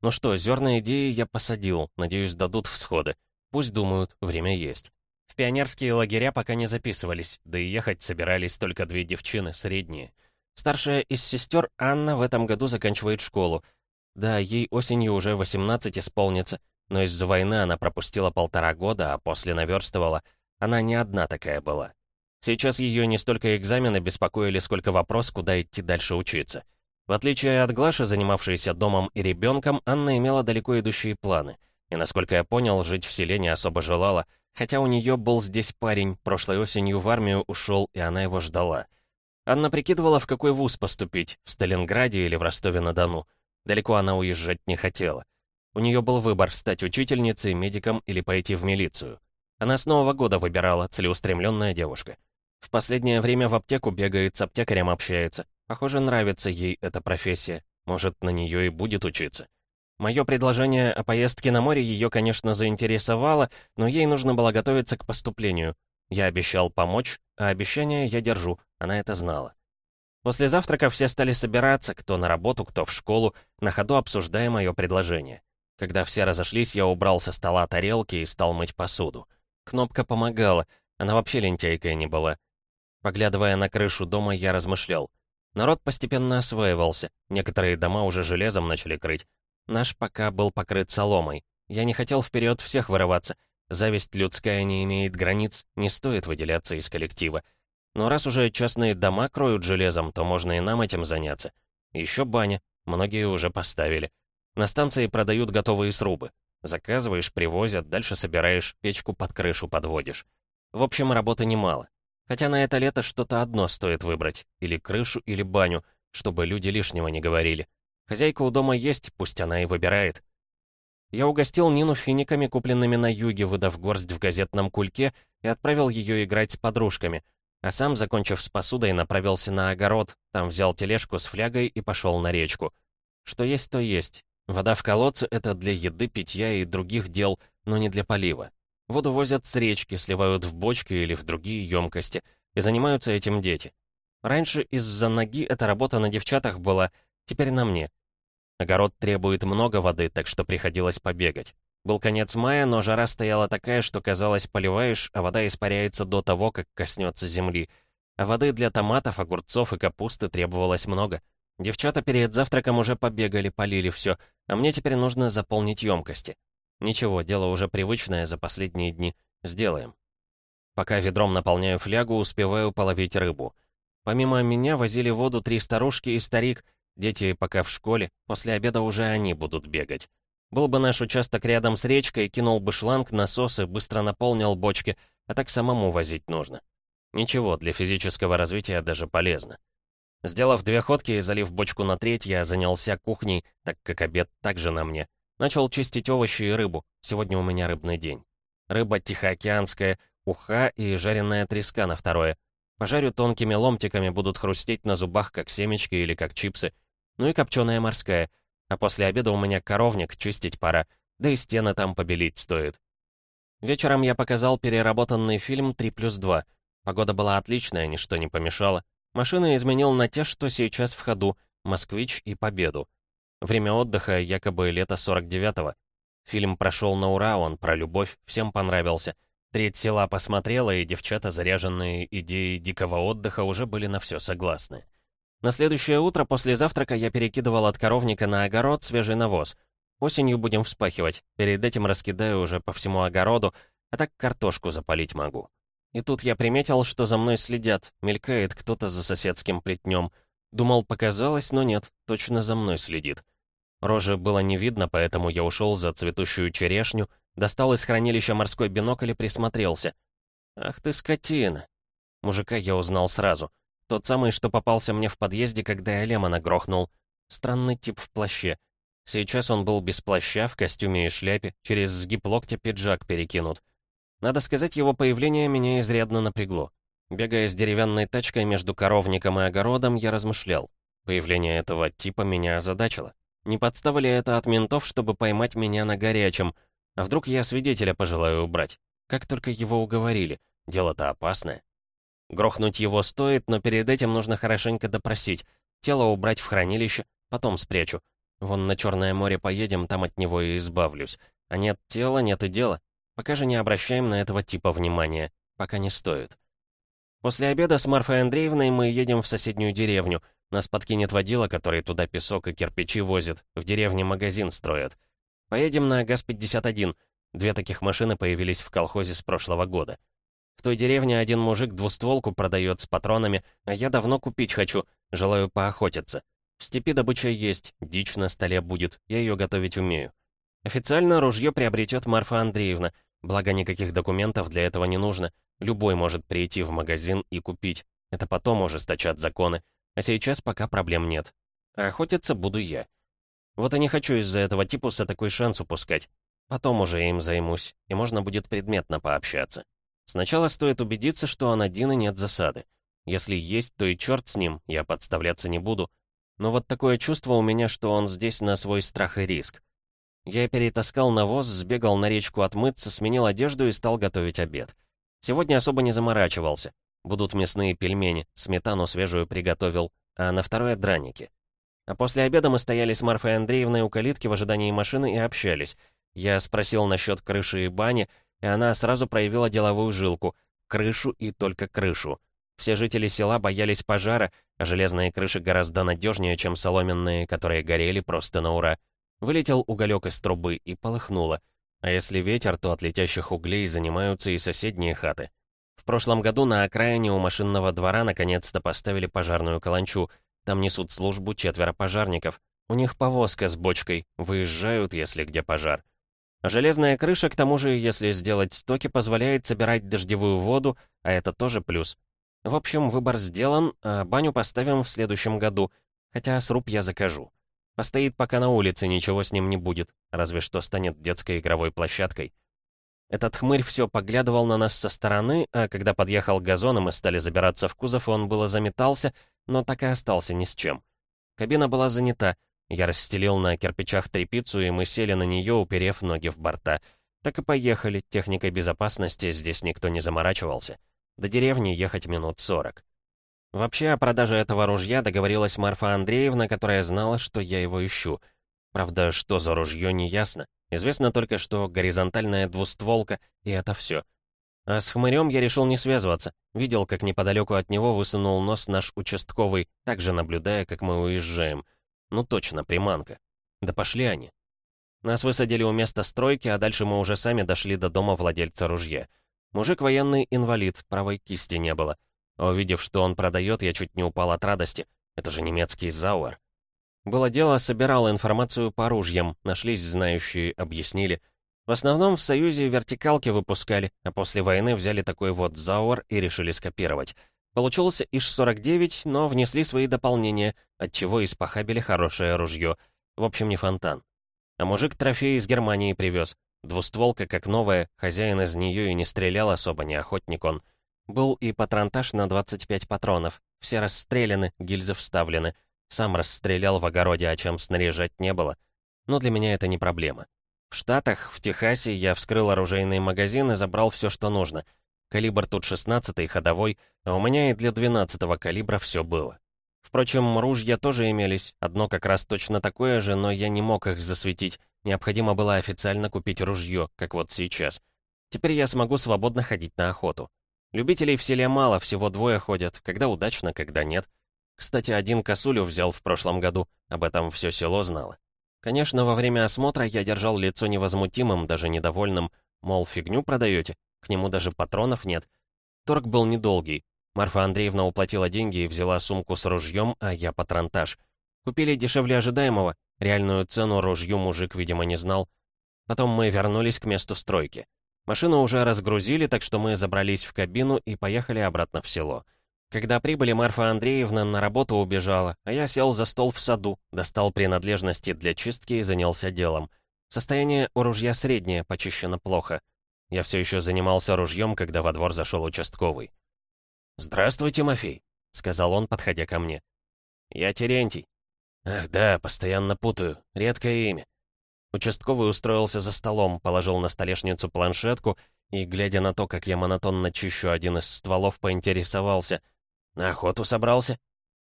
«Ну что, зерна идеи я посадил, надеюсь, дадут всходы. Пусть думают, время есть». В пионерские лагеря пока не записывались, да и ехать собирались только две девчины, средние. Старшая из сестер Анна в этом году заканчивает школу. Да, ей осенью уже 18 исполнится, но из-за войны она пропустила полтора года, а после наверстывала. Она не одна такая была. Сейчас ее не столько экзамены беспокоили, сколько вопрос, куда идти дальше учиться. В отличие от Глаши, занимавшейся домом и ребенком, Анна имела далеко идущие планы. И, насколько я понял, жить в селе не особо желала, хотя у нее был здесь парень, прошлой осенью в армию ушел, и она его ждала. Анна прикидывала, в какой вуз поступить, в Сталинграде или в Ростове-на-Дону. Далеко она уезжать не хотела. У нее был выбор стать учительницей, медиком или пойти в милицию. Она с Нового года выбирала, целеустремленная девушка. В последнее время в аптеку бегает, с аптекарем общается. Похоже, нравится ей эта профессия. Может, на нее и будет учиться. Мое предложение о поездке на море ее, конечно, заинтересовало, но ей нужно было готовиться к поступлению. Я обещал помочь, а обещание я держу, она это знала. После завтрака все стали собираться, кто на работу, кто в школу, на ходу обсуждая мое предложение. Когда все разошлись, я убрал со стола тарелки и стал мыть посуду. Кнопка помогала, она вообще лентяйкой не была. Поглядывая на крышу дома, я размышлял. Народ постепенно осваивался, некоторые дома уже железом начали крыть. Наш пока был покрыт соломой. Я не хотел вперед всех вырываться. Зависть людская не имеет границ, не стоит выделяться из коллектива. Но раз уже частные дома кроют железом, то можно и нам этим заняться. Еще баня, многие уже поставили. На станции продают готовые срубы. Заказываешь, привозят, дальше собираешь, печку под крышу подводишь. В общем, работы немало. Хотя на это лето что-то одно стоит выбрать. Или крышу, или баню, чтобы люди лишнего не говорили. Хозяйка у дома есть, пусть она и выбирает. Я угостил Нину финиками, купленными на юге, выдав горсть в газетном кульке, и отправил ее играть с подружками. А сам, закончив с посудой, направился на огород, там взял тележку с флягой и пошел на речку. Что есть, то есть. Вода в колодце — это для еды, питья и других дел, но не для полива. Воду возят с речки, сливают в бочки или в другие емкости, и занимаются этим дети. Раньше из-за ноги эта работа на девчатах была, теперь на мне. Огород требует много воды, так что приходилось побегать. Был конец мая, но жара стояла такая, что казалось, поливаешь, а вода испаряется до того, как коснется земли. А воды для томатов, огурцов и капусты требовалось много. Девчата перед завтраком уже побегали, полили все, а мне теперь нужно заполнить емкости. Ничего, дело уже привычное за последние дни. Сделаем. Пока ведром наполняю флягу, успеваю половить рыбу. Помимо меня возили воду три старушки и старик. Дети пока в школе, после обеда уже они будут бегать. Был бы наш участок рядом с речкой, кинул бы шланг, насосы, быстро наполнил бочки, а так самому возить нужно. Ничего, для физического развития даже полезно. Сделав две ходки и залив бочку на треть, я занялся кухней, так как обед также на мне. Начал чистить овощи и рыбу. Сегодня у меня рыбный день. Рыба тихоокеанская, уха и жареная треска на второе. Пожарю тонкими ломтиками, будут хрустеть на зубах, как семечки или как чипсы. Ну и копченая морская. А после обеда у меня коровник, чистить пора. Да и стены там побелить стоит. Вечером я показал переработанный фильм «3 плюс 2». Погода была отличная, ничто не помешало. Машины изменил на те, что сейчас в ходу, «Москвич» и «Победу». Время отдыха якобы лето 49-го. Фильм прошел на ура, он про любовь, всем понравился. Треть села посмотрела, и девчата, заряженные идеей дикого отдыха, уже были на все согласны. На следующее утро после завтрака я перекидывал от коровника на огород свежий навоз. Осенью будем вспахивать, перед этим раскидаю уже по всему огороду, а так картошку запалить могу. И тут я приметил, что за мной следят, мелькает кто-то за соседским плетнем. Думал, показалось, но нет, точно за мной следит. Рожи было не видно, поэтому я ушел за цветущую черешню, достал из хранилища морской бинокль и присмотрелся. «Ах ты скотина!» Мужика я узнал сразу. Тот самый, что попался мне в подъезде, когда я Лемона грохнул. Странный тип в плаще. Сейчас он был без плаща, в костюме и шляпе, через сгиб локтя пиджак перекинут. Надо сказать, его появление меня изрядно напрягло. Бегая с деревянной тачкой между коровником и огородом, я размышлял. Появление этого типа меня озадачило. Не подстава ли это от ментов, чтобы поймать меня на горячем? А вдруг я свидетеля пожелаю убрать? Как только его уговорили. Дело-то опасное. Грохнуть его стоит, но перед этим нужно хорошенько допросить. Тело убрать в хранилище, потом спрячу. Вон на Черное море поедем, там от него и избавлюсь. А нет тела, нет и дела. Пока же не обращаем на этого типа внимания. Пока не стоит. После обеда с Марфой Андреевной мы едем в соседнюю деревню. Нас подкинет водила, который туда песок и кирпичи возит. В деревне магазин строят. Поедем на ГАЗ-51. Две таких машины появились в колхозе с прошлого года. В той деревне один мужик двустволку продает с патронами, а я давно купить хочу, желаю поохотиться. В степи добыча есть, дичь на столе будет, я ее готовить умею. Официально ружье приобретет Марфа Андреевна, благо никаких документов для этого не нужно. Любой может прийти в магазин и купить. Это потом ужесточат законы. А сейчас пока проблем нет. А охотиться буду я. Вот и не хочу из-за этого типуса такой шанс упускать. Потом уже им займусь, и можно будет предметно пообщаться. Сначала стоит убедиться, что и нет засады. Если есть, то и черт с ним, я подставляться не буду. Но вот такое чувство у меня, что он здесь на свой страх и риск. Я перетаскал навоз, сбегал на речку отмыться, сменил одежду и стал готовить обед. Сегодня особо не заморачивался. Будут мясные пельмени, сметану свежую приготовил, а на второе — драники. А после обеда мы стояли с Марфой Андреевной у калитки в ожидании машины и общались. Я спросил насчет крыши и бани, и она сразу проявила деловую жилку. Крышу и только крышу. Все жители села боялись пожара, а железные крыши гораздо надежнее, чем соломенные, которые горели просто на ура. Вылетел уголек из трубы и полыхнуло. А если ветер, то от летящих углей занимаются и соседние хаты. В прошлом году на окраине у машинного двора наконец-то поставили пожарную каланчу. Там несут службу четверо пожарников. У них повозка с бочкой, выезжают, если где пожар. Железная крыша, к тому же, если сделать стоки, позволяет собирать дождевую воду, а это тоже плюс. В общем, выбор сделан, а баню поставим в следующем году, хотя сруб я закажу. Постоит пока на улице, ничего с ним не будет, разве что станет детской игровой площадкой. Этот хмырь все поглядывал на нас со стороны, а когда подъехал газон, и мы стали забираться в кузов, он было заметался, но так и остался ни с чем. Кабина была занята, я расстелил на кирпичах трепицу, и мы сели на нее, уперев ноги в борта. Так и поехали, техникой безопасности здесь никто не заморачивался. До деревни ехать минут сорок. Вообще, о продаже этого ружья договорилась Марфа Андреевна, которая знала, что я его ищу. Правда, что за ружье, не ясно. Известно только, что горизонтальная двустволка, и это все. А с хмырем я решил не связываться. Видел, как неподалеку от него высунул нос наш участковый, также наблюдая, как мы уезжаем. Ну точно, приманка. Да пошли они. Нас высадили у места стройки, а дальше мы уже сами дошли до дома владельца ружья. Мужик военный инвалид, правой кисти не было. А увидев, что он продает, я чуть не упал от радости. Это же немецкий Зауэр. Было дело, собирал информацию по ружьям, нашлись знающие, объяснили. В основном в Союзе вертикалки выпускали, а после войны взяли такой вот Зауэр и решили скопировать. Получился ИШ-49, но внесли свои дополнения, отчего испохабили хорошее ружье. В общем, не фонтан. А мужик трофей из Германии привез. Двустволка как новая, хозяин из нее и не стрелял особо, не охотник он. Был и патронтаж на 25 патронов. Все расстреляны, гильзы вставлены. Сам расстрелял в огороде, о чем снаряжать не было. Но для меня это не проблема. В Штатах, в Техасе я вскрыл оружейный магазин и забрал все, что нужно. Калибр тут 16-й, ходовой, а у меня и для 12-го калибра все было. Впрочем, ружья тоже имелись, одно как раз точно такое же, но я не мог их засветить. Необходимо было официально купить ружье, как вот сейчас. Теперь я смогу свободно ходить на охоту. Любителей в селе мало, всего двое ходят, когда удачно, когда нет. Кстати, один косулю взял в прошлом году, об этом все село знало. Конечно, во время осмотра я держал лицо невозмутимым, даже недовольным, мол, фигню продаете, к нему даже патронов нет. Торг был недолгий. Марфа Андреевна уплатила деньги и взяла сумку с ружьем, а я патронтаж. Купили дешевле ожидаемого, Реальную цену ружью мужик, видимо, не знал. Потом мы вернулись к месту стройки. Машину уже разгрузили, так что мы забрались в кабину и поехали обратно в село. Когда прибыли, Марфа Андреевна на работу убежала, а я сел за стол в саду, достал принадлежности для чистки и занялся делом. Состояние у ружья среднее, почищено плохо. Я все еще занимался ружьем, когда во двор зашел участковый. «Здравствуй, Тимофей», — сказал он, подходя ко мне. «Я Терентий. «Ах да, постоянно путаю. Редкое имя». Участковый устроился за столом, положил на столешницу планшетку и, глядя на то, как я монотонно чищу один из стволов, поинтересовался. «На охоту собрался?»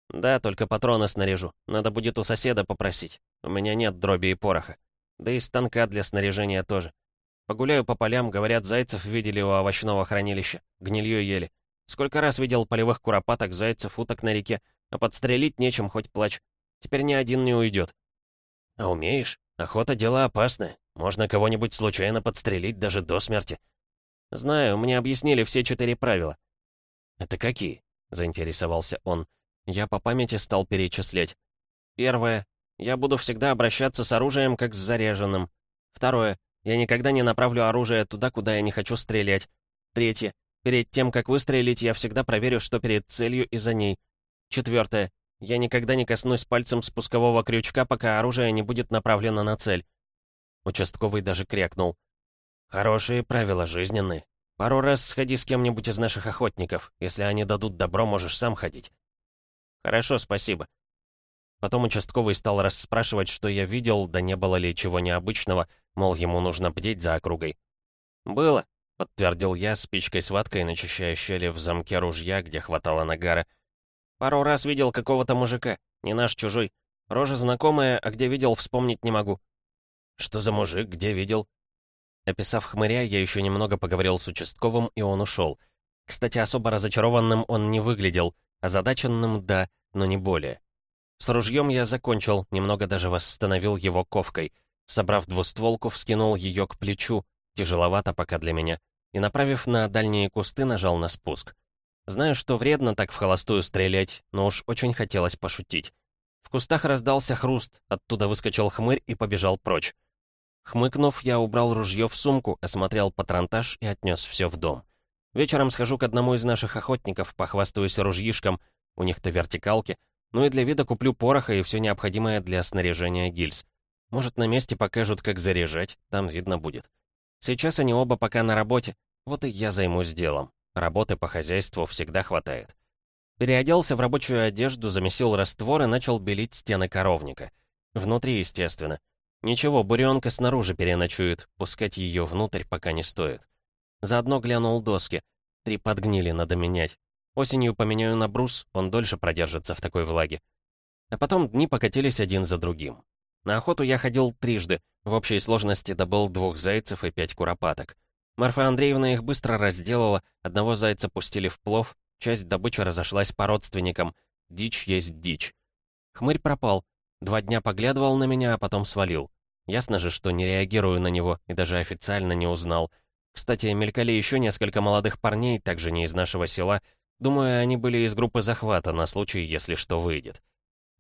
«Да, только патроны снаряжу. Надо будет у соседа попросить. У меня нет дроби и пороха. Да и станка для снаряжения тоже. Погуляю по полям, говорят, зайцев видели у овощного хранилища. Гнилье ели. Сколько раз видел полевых куропаток, зайцев, уток на реке, а подстрелить нечем, хоть плачь. Теперь ни один не уйдет. А умеешь? Охота — дело опасное. Можно кого-нибудь случайно подстрелить даже до смерти. Знаю, мне объяснили все четыре правила. Это какие? Заинтересовался он. Я по памяти стал перечислять. Первое. Я буду всегда обращаться с оружием, как с заряженным. Второе. Я никогда не направлю оружие туда, куда я не хочу стрелять. Третье. Перед тем, как выстрелить, я всегда проверю, что перед целью и за ней. Четвертое. Я никогда не коснусь пальцем спускового крючка, пока оружие не будет направлено на цель. Участковый даже крякнул. Хорошие правила, жизненные. Пару раз сходи с кем-нибудь из наших охотников. Если они дадут добро, можешь сам ходить. Хорошо, спасибо. Потом участковый стал расспрашивать, что я видел, да не было ли чего необычного, мол, ему нужно бдеть за округой. «Было», — подтвердил я, спичкой с ваткой, начищая щели в замке ружья, где хватало нагара. «Пару раз видел какого-то мужика, не наш чужой. Рожа знакомая, а где видел, вспомнить не могу». «Что за мужик, где видел?» Описав хмыря, я еще немного поговорил с участковым, и он ушел. Кстати, особо разочарованным он не выглядел, озадаченным — да, но не более. С ружьем я закончил, немного даже восстановил его ковкой — Собрав двустволку, вскинул ее к плечу, тяжеловато пока для меня, и, направив на дальние кусты, нажал на спуск. Знаю, что вредно так в холостую стрелять, но уж очень хотелось пошутить. В кустах раздался хруст, оттуда выскочил хмырь и побежал прочь. Хмыкнув, я убрал ружье в сумку, осмотрел патронтаж и отнес все в дом. Вечером схожу к одному из наших охотников, похвастаюсь ружьишком, у них-то вертикалки, ну и для вида куплю пороха и все необходимое для снаряжения гильз. Может, на месте покажут, как заряжать, там видно будет. Сейчас они оба пока на работе, вот и я займусь делом. Работы по хозяйству всегда хватает. Переоделся в рабочую одежду, замесил раствор и начал белить стены коровника. Внутри, естественно. Ничего, буренка снаружи переночует, пускать ее внутрь пока не стоит. Заодно глянул доски. Три подгнили, надо менять. Осенью поменяю на брус, он дольше продержится в такой влаге. А потом дни покатились один за другим. На охоту я ходил трижды, в общей сложности добыл двух зайцев и пять куропаток. Марфа Андреевна их быстро разделала, одного зайца пустили в плов, часть добычи разошлась по родственникам. Дичь есть дичь. Хмырь пропал. Два дня поглядывал на меня, а потом свалил. Ясно же, что не реагирую на него и даже официально не узнал. Кстати, мелькали еще несколько молодых парней, также не из нашего села. Думаю, они были из группы захвата на случай, если что выйдет.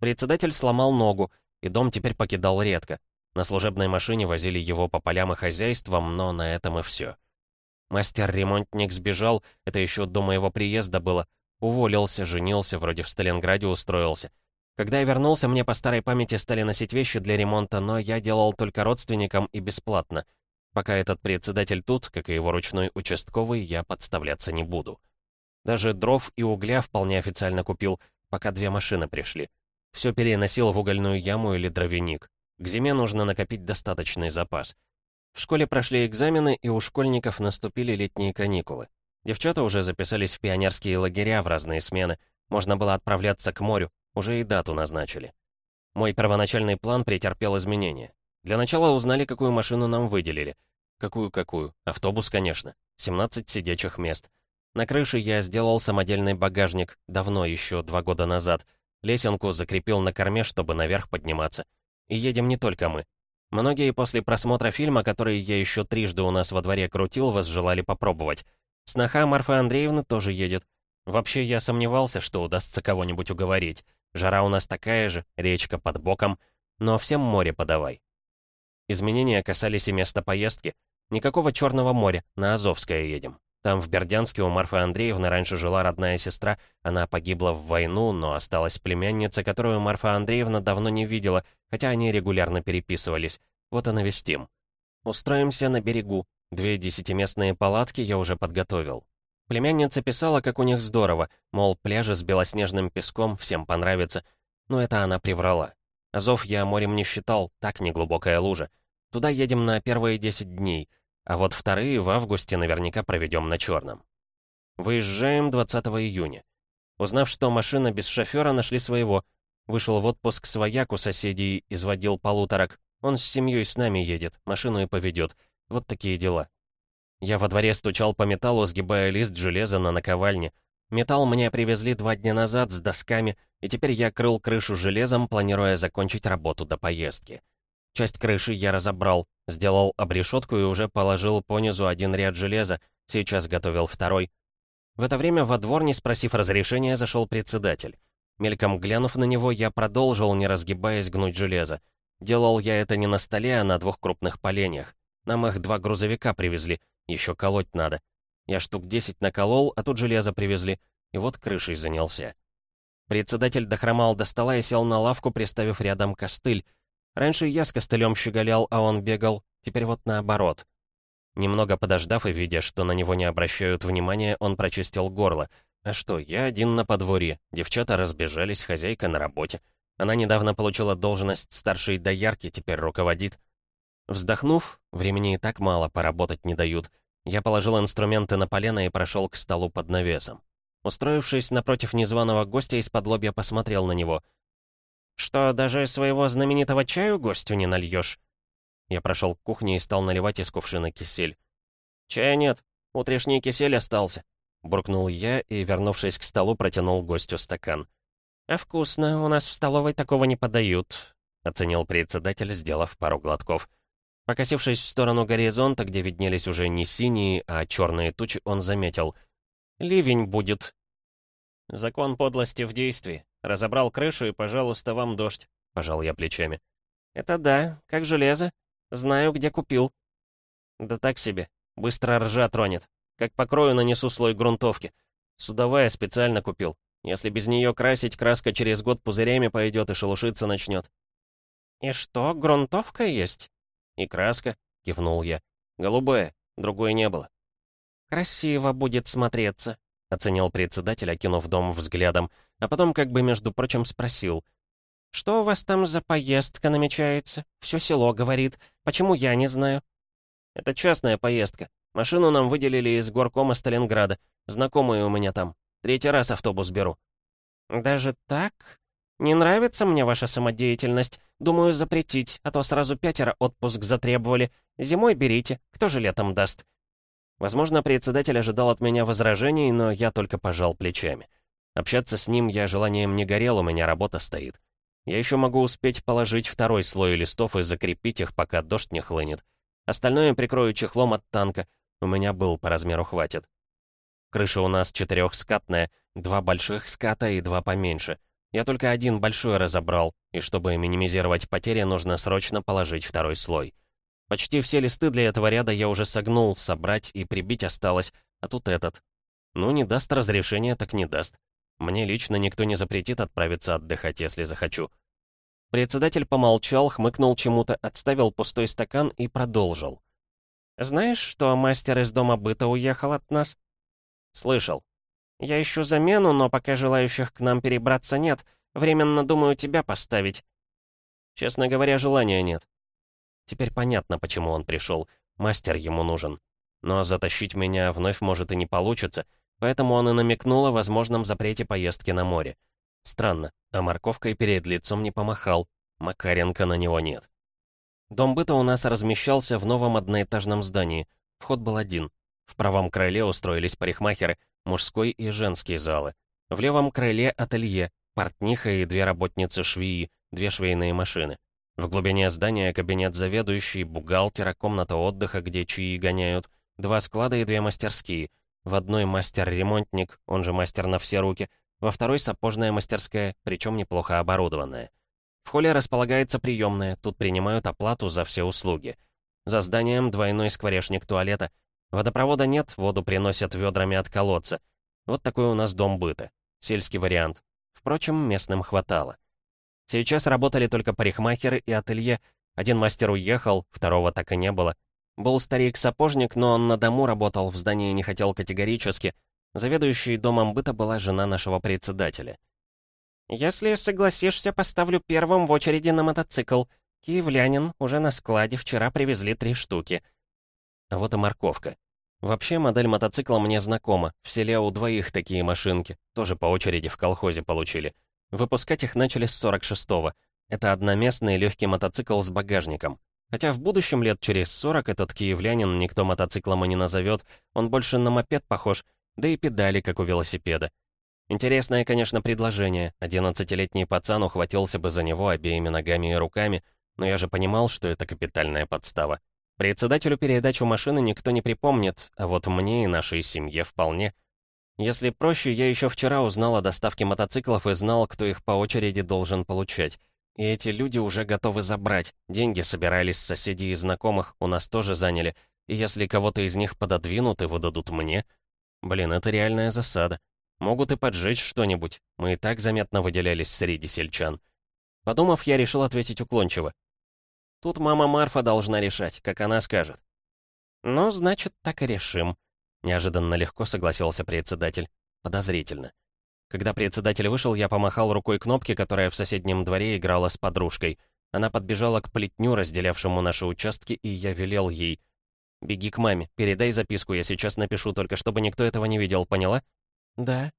Председатель сломал ногу, и дом теперь покидал редко. На служебной машине возили его по полям и хозяйствам, но на этом и все. Мастер-ремонтник сбежал, это еще до моего приезда было. Уволился, женился, вроде в Сталинграде устроился. Когда я вернулся, мне по старой памяти стали носить вещи для ремонта, но я делал только родственникам и бесплатно. Пока этот председатель тут, как и его ручной участковый, я подставляться не буду. Даже дров и угля вполне официально купил, пока две машины пришли. Все переносил в угольную яму или дровяник. К зиме нужно накопить достаточный запас. В школе прошли экзамены, и у школьников наступили летние каникулы. Девчата уже записались в пионерские лагеря в разные смены. Можно было отправляться к морю, уже и дату назначили. Мой первоначальный план претерпел изменения. Для начала узнали, какую машину нам выделили. Какую-какую? Автобус, конечно. 17 сидячих мест. На крыше я сделал самодельный багажник, давно, еще два года назад — Лесенку закрепил на корме, чтобы наверх подниматься. И едем не только мы. Многие после просмотра фильма, который я еще трижды у нас во дворе крутил, возжелали попробовать. Сноха Марфа Андреевна тоже едет. Вообще, я сомневался, что удастся кого-нибудь уговорить. Жара у нас такая же, речка под боком, но всем море подавай. Изменения касались и места поездки. Никакого Черного моря, на Азовское едем. Там, в Бердянске, у Марфы Андреевны раньше жила родная сестра. Она погибла в войну, но осталась племянница, которую Марфа Андреевна давно не видела, хотя они регулярно переписывались. Вот и навестим. Устроимся на берегу. Две десятиместные палатки я уже подготовил. Племянница писала, как у них здорово, мол, пляжи с белоснежным песком всем понравится. Но это она приврала. Азов я морем не считал, так неглубокая лужа. Туда едем на первые 10 дней, а вот вторые в августе наверняка проведем на черном. Выезжаем 20 июня. Узнав, что машина без шофера, нашли своего. Вышел в отпуск свояк у соседей, изводил полуторок. Он с семьей с нами едет, машину и поведет. Вот такие дела. Я во дворе стучал по металлу, сгибая лист железа на наковальне. Металл мне привезли два дня назад с досками, и теперь я крыл крышу железом, планируя закончить работу до поездки. Часть крыши я разобрал, сделал обрешетку и уже положил понизу один ряд железа, сейчас готовил второй. В это время во двор, не спросив разрешения, зашел председатель. Мельком глянув на него, я продолжил, не разгибаясь, гнуть железо. Делал я это не на столе, а на двух крупных поленьях. Нам их два грузовика привезли, еще колоть надо. Я штук десять наколол, а тут железо привезли, и вот крышей занялся. Председатель дохромал до стола и сел на лавку, приставив рядом костыль. Раньше я с костылем щеголял, а он бегал, теперь вот наоборот. Немного подождав и видя, что на него не обращают внимания, он прочистил горло. А что, я один на подворье, девчата разбежались, хозяйка на работе. Она недавно получила должность старшей доярки, теперь руководит. Вздохнув, времени и так мало, поработать не дают. Я положил инструменты на полено и прошел к столу под навесом. Устроившись напротив незваного гостя, из-под лобья посмотрел на него. «Что, даже своего знаменитого чаю гостю не нальешь?» Я прошел к кухне и стал наливать из кувшина кисель. «Чая нет, утрешний кисель остался», — буркнул я и, вернувшись к столу, протянул гостю стакан. «А вкусно, у нас в столовой такого не подают», — оценил председатель, сделав пару глотков. Покосившись в сторону горизонта, где виднелись уже не синие, а черные тучи, он заметил. «Ливень будет». «Закон подлости в действии. Разобрал крышу, и, пожалуйста, вам дождь», — пожал я плечами. «Это да, как железо. Знаю, где купил». «Да так себе. Быстро ржа тронет. Как покрою, нанесу слой грунтовки. Судовая специально купил. Если без нее красить, краска через год пузырями пойдет и шелушиться начнет». «И что, грунтовка есть?» «И краска», — кивнул я. «Голубая, другой не было». «Красиво будет смотреться», — оценил председатель, окинув дом взглядом, а потом как бы, между прочим, спросил. «Что у вас там за поездка намечается? Все село говорит. Почему я не знаю?» «Это частная поездка. Машину нам выделили из горкома Сталинграда. Знакомые у меня там. Третий раз автобус беру». «Даже так? Не нравится мне ваша самодеятельность. Думаю, запретить, а то сразу пятеро отпуск затребовали. Зимой берите, кто же летом даст?» Возможно, председатель ожидал от меня возражений, но я только пожал плечами. Общаться с ним я желанием не горел, у меня работа стоит. Я еще могу успеть положить второй слой листов и закрепить их, пока дождь не хлынет. Остальное прикрою чехлом от танка. У меня был по размеру хватит. Крыша у нас четырехскатная, два больших ската и два поменьше. Я только один большой разобрал, и чтобы минимизировать потери, нужно срочно положить второй слой. Почти все листы для этого ряда я уже согнул, собрать и прибить осталось, а тут этот. Ну, не даст разрешения, так не даст. Мне лично никто не запретит отправиться отдыхать, если захочу. Председатель помолчал, хмыкнул чему-то, отставил пустой стакан и продолжил. «Знаешь, что мастер из дома быта уехал от нас?» «Слышал. Я ищу замену, но пока желающих к нам перебраться нет. Временно думаю тебя поставить. Честно говоря, желания нет. Теперь понятно, почему он пришел. Мастер ему нужен. Но затащить меня вновь может и не получится, поэтому он и намекнул о возможном запрете поездки на море. Странно, а морковкой перед лицом не помахал. Макаренко на него нет. Дом быта у нас размещался в новом одноэтажном здании. Вход был один. В правом крыле устроились парикмахеры, мужской и женский залы. В левом крыле ателье, портниха и две работницы швеи, две швейные машины. В глубине здания кабинет заведующий, бухгалтера, комната отдыха, где чаи гоняют, два склада и две мастерские. В одной мастер-ремонтник, он же мастер на все руки, во второй сапожная мастерская, причем неплохо оборудованная. В холле располагается приемная, тут принимают оплату за все услуги. За зданием двойной скворечник туалета, Водопровода нет, воду приносят ведрами от колодца. Вот такой у нас дом быта. Сельский вариант. Впрочем, местным хватало. Сейчас работали только парикмахеры и ателье. Один мастер уехал, второго так и не было. Был старик-сапожник, но он на дому работал, в здании не хотел категорически. Заведующей домом быта была жена нашего председателя. «Если согласишься, поставлю первым в очереди на мотоцикл», Киевлянин, уже на складе, вчера привезли три штуки. Вот и морковка. Вообще, модель мотоцикла мне знакома. В селе у двоих такие машинки. Тоже по очереди в колхозе получили. Выпускать их начали с 46-го. Это одноместный легкий мотоцикл с багажником. Хотя в будущем лет через 40 этот киевлянин никто мотоциклом и не назовет, он больше на мопед похож, да и педали, как у велосипеда. Интересное, конечно, предложение. 11-летний пацан ухватился бы за него обеими ногами и руками, но я же понимал, что это капитальная подстава. Председателю передачу машины никто не припомнит, а вот мне и нашей семье вполне. Если проще, я еще вчера узнал о доставке мотоциклов и знал, кто их по очереди должен получать. И эти люди уже готовы забрать. Деньги собирались с соседей и знакомых, у нас тоже заняли. И если кого-то из них пододвинут и выдадут мне... Блин, это реальная засада. Могут и поджечь что-нибудь. Мы и так заметно выделялись среди сельчан. Подумав, я решил ответить уклончиво. Тут мама Марфа должна решать, как она скажет. «Ну, значит, так и решим», — неожиданно легко согласился председатель. Подозрительно. Когда председатель вышел, я помахал рукой кнопки, которая в соседнем дворе играла с подружкой. Она подбежала к плетню, разделявшему наши участки, и я велел ей. «Беги к маме, передай записку, я сейчас напишу, только чтобы никто этого не видел, поняла?» «Да».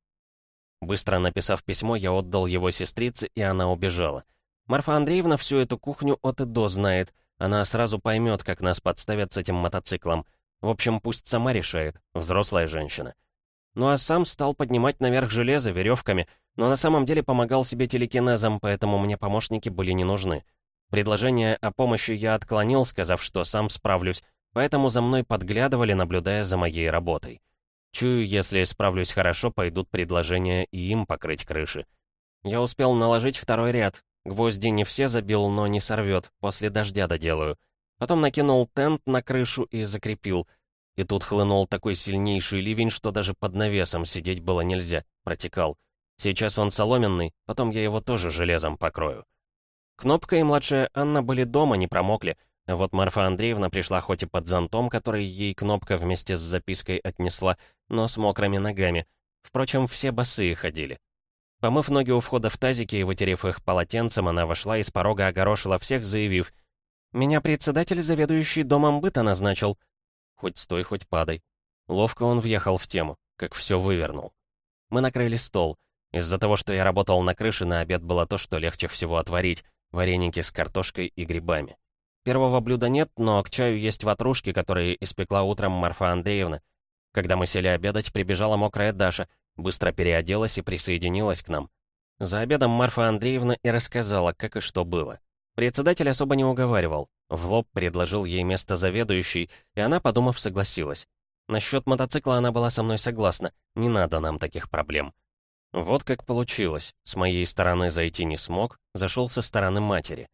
Быстро написав письмо, я отдал его сестрице, и она убежала. Марфа Андреевна всю эту кухню от и до знает. Она сразу поймет, как нас подставят с этим мотоциклом. В общем, пусть сама решает, взрослая женщина. Ну а сам стал поднимать наверх железо веревками, но на самом деле помогал себе телекинезом, поэтому мне помощники были не нужны. Предложение о помощи я отклонил, сказав, что сам справлюсь, поэтому за мной подглядывали, наблюдая за моей работой. Чую, если справлюсь хорошо, пойдут предложения и им покрыть крыши. Я успел наложить второй ряд, Гвозди не все забил, но не сорвет, после дождя доделаю. Потом накинул тент на крышу и закрепил. И тут хлынул такой сильнейший ливень, что даже под навесом сидеть было нельзя, протекал. Сейчас он соломенный, потом я его тоже железом покрою. Кнопка и младшая Анна были дома, не промокли, вот Марфа Андреевна пришла хоть и под зонтом, который ей Кнопка вместе с запиской отнесла, но с мокрыми ногами. Впрочем, все босые ходили. Помыв ноги у входа в тазики и вытерев их полотенцем, она вошла и с порога огорошила всех, заявив, «Меня председатель, заведующий домом быта, назначил». Хоть стой, хоть падай. Ловко он въехал в тему, как все вывернул. Мы накрыли стол. Из-за того, что я работал на крыше, на обед было то, что легче всего отварить — вареники с картошкой и грибами. Первого блюда нет, но к чаю есть ватрушки, которые испекла утром Марфа Андреевна. Когда мы сели обедать, прибежала мокрая Даша — Быстро переоделась и присоединилась к нам. За обедом Марфа Андреевна и рассказала, как и что было. Председатель особо не уговаривал. В лоб предложил ей место заведующей, и она, подумав, согласилась. Насчет мотоцикла она была со мной согласна. Не надо нам таких проблем. Вот как получилось. С моей стороны зайти не смог, зашел со стороны матери.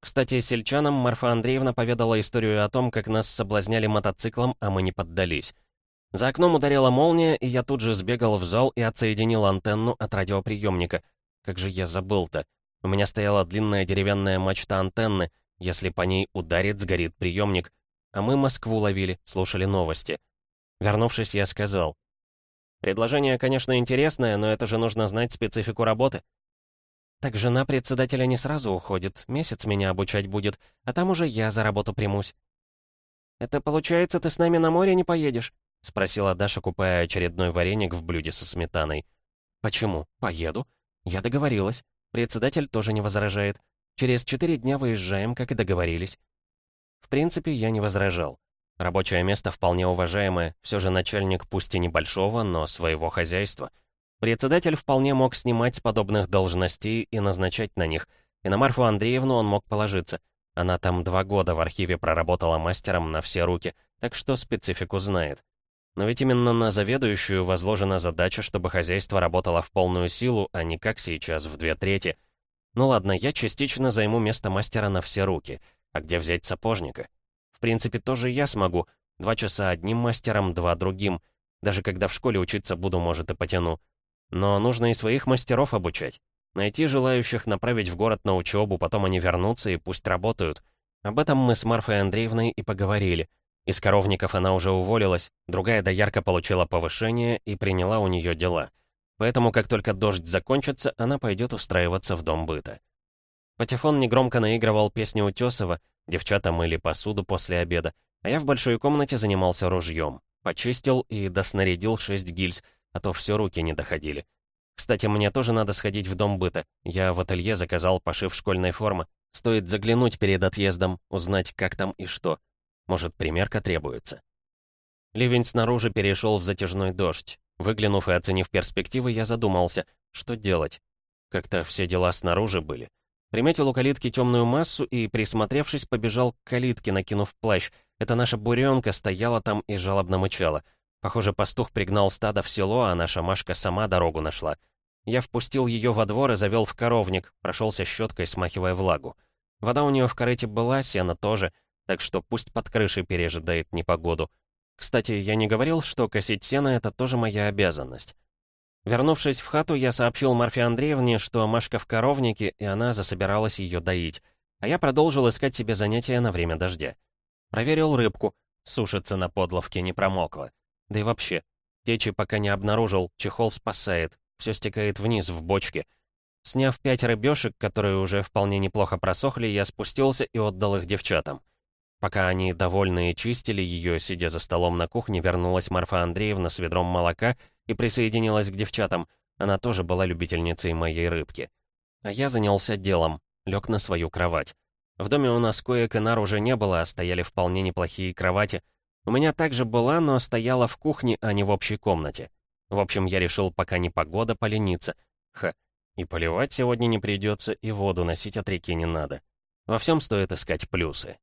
Кстати, сельчанам Марфа Андреевна поведала историю о том, как нас соблазняли мотоциклом, а мы не поддались. За окном ударила молния, и я тут же сбегал в зал и отсоединил антенну от радиоприемника. Как же я забыл-то. У меня стояла длинная деревянная мачта антенны. Если по ней ударит, сгорит приемник. А мы Москву ловили, слушали новости. Вернувшись, я сказал. «Предложение, конечно, интересное, но это же нужно знать специфику работы». «Так жена председателя не сразу уходит, месяц меня обучать будет, а там уже я за работу примусь». «Это получается, ты с нами на море не поедешь?» — спросила Даша, купая очередной вареник в блюде со сметаной. «Почему? Поеду. Я договорилась. Председатель тоже не возражает. Через четыре дня выезжаем, как и договорились». В принципе, я не возражал. Рабочее место вполне уважаемое, все же начальник пусть и небольшого, но своего хозяйства. Председатель вполне мог снимать с подобных должностей и назначать на них, и на Марфу Андреевну он мог положиться. Она там два года в архиве проработала мастером на все руки, так что специфику знает. Но ведь именно на заведующую возложена задача, чтобы хозяйство работало в полную силу, а не как сейчас, в две трети. Ну ладно, я частично займу место мастера на все руки. А где взять сапожника? В принципе, тоже я смогу. Два часа одним мастером, два другим. Даже когда в школе учиться буду, может, и потяну. Но нужно и своих мастеров обучать. Найти желающих направить в город на учебу, потом они вернутся и пусть работают. Об этом мы с Марфой Андреевной и поговорили — из коровников она уже уволилась, другая доярка получила повышение и приняла у нее дела. Поэтому, как только дождь закончится, она пойдет устраиваться в дом быта. Патефон негромко наигрывал песни Утесова, девчата мыли посуду после обеда, а я в большой комнате занимался ружьем. Почистил и доснарядил шесть гильз, а то все руки не доходили. Кстати, мне тоже надо сходить в дом быта. Я в ателье заказал пошив школьной формы. Стоит заглянуть перед отъездом, узнать, как там и что. Может, примерка требуется. Ливень снаружи перешел в затяжной дождь. Выглянув и оценив перспективы, я задумался, что делать. Как-то все дела снаружи были. Приметил у калитки темную массу и, присмотревшись, побежал к калитке, накинув плащ. Это наша буренка стояла там и жалобно мычала. Похоже, пастух пригнал стадо в село, а наша Машка сама дорогу нашла. Я впустил ее во двор и завел в коровник, прошелся щеткой, смахивая влагу. Вода у нее в корыте была, сено тоже, так что пусть под крышей пережидает непогоду. Кстати, я не говорил, что косить сено — это тоже моя обязанность. Вернувшись в хату, я сообщил Марфе Андреевне, что Машка в коровнике, и она засобиралась ее доить. А я продолжил искать себе занятия на время дождя. Проверил рыбку. Сушится на подловке, не промокла. Да и вообще, течи пока не обнаружил, чехол спасает, все стекает вниз в бочке. Сняв пять рыбешек, которые уже вполне неплохо просохли, я спустился и отдал их девчатам. Пока они, довольные, чистили ее, сидя за столом на кухне, вернулась Марфа Андреевна с ведром молока и присоединилась к девчатам. Она тоже была любительницей моей рыбки. А я занялся делом, лег на свою кровать. В доме у нас коек и нар уже не было, а стояли вполне неплохие кровати. У меня также была, но стояла в кухне, а не в общей комнате. В общем, я решил, пока не погода, полениться. Ха, и поливать сегодня не придется, и воду носить от реки не надо. Во всем стоит искать плюсы.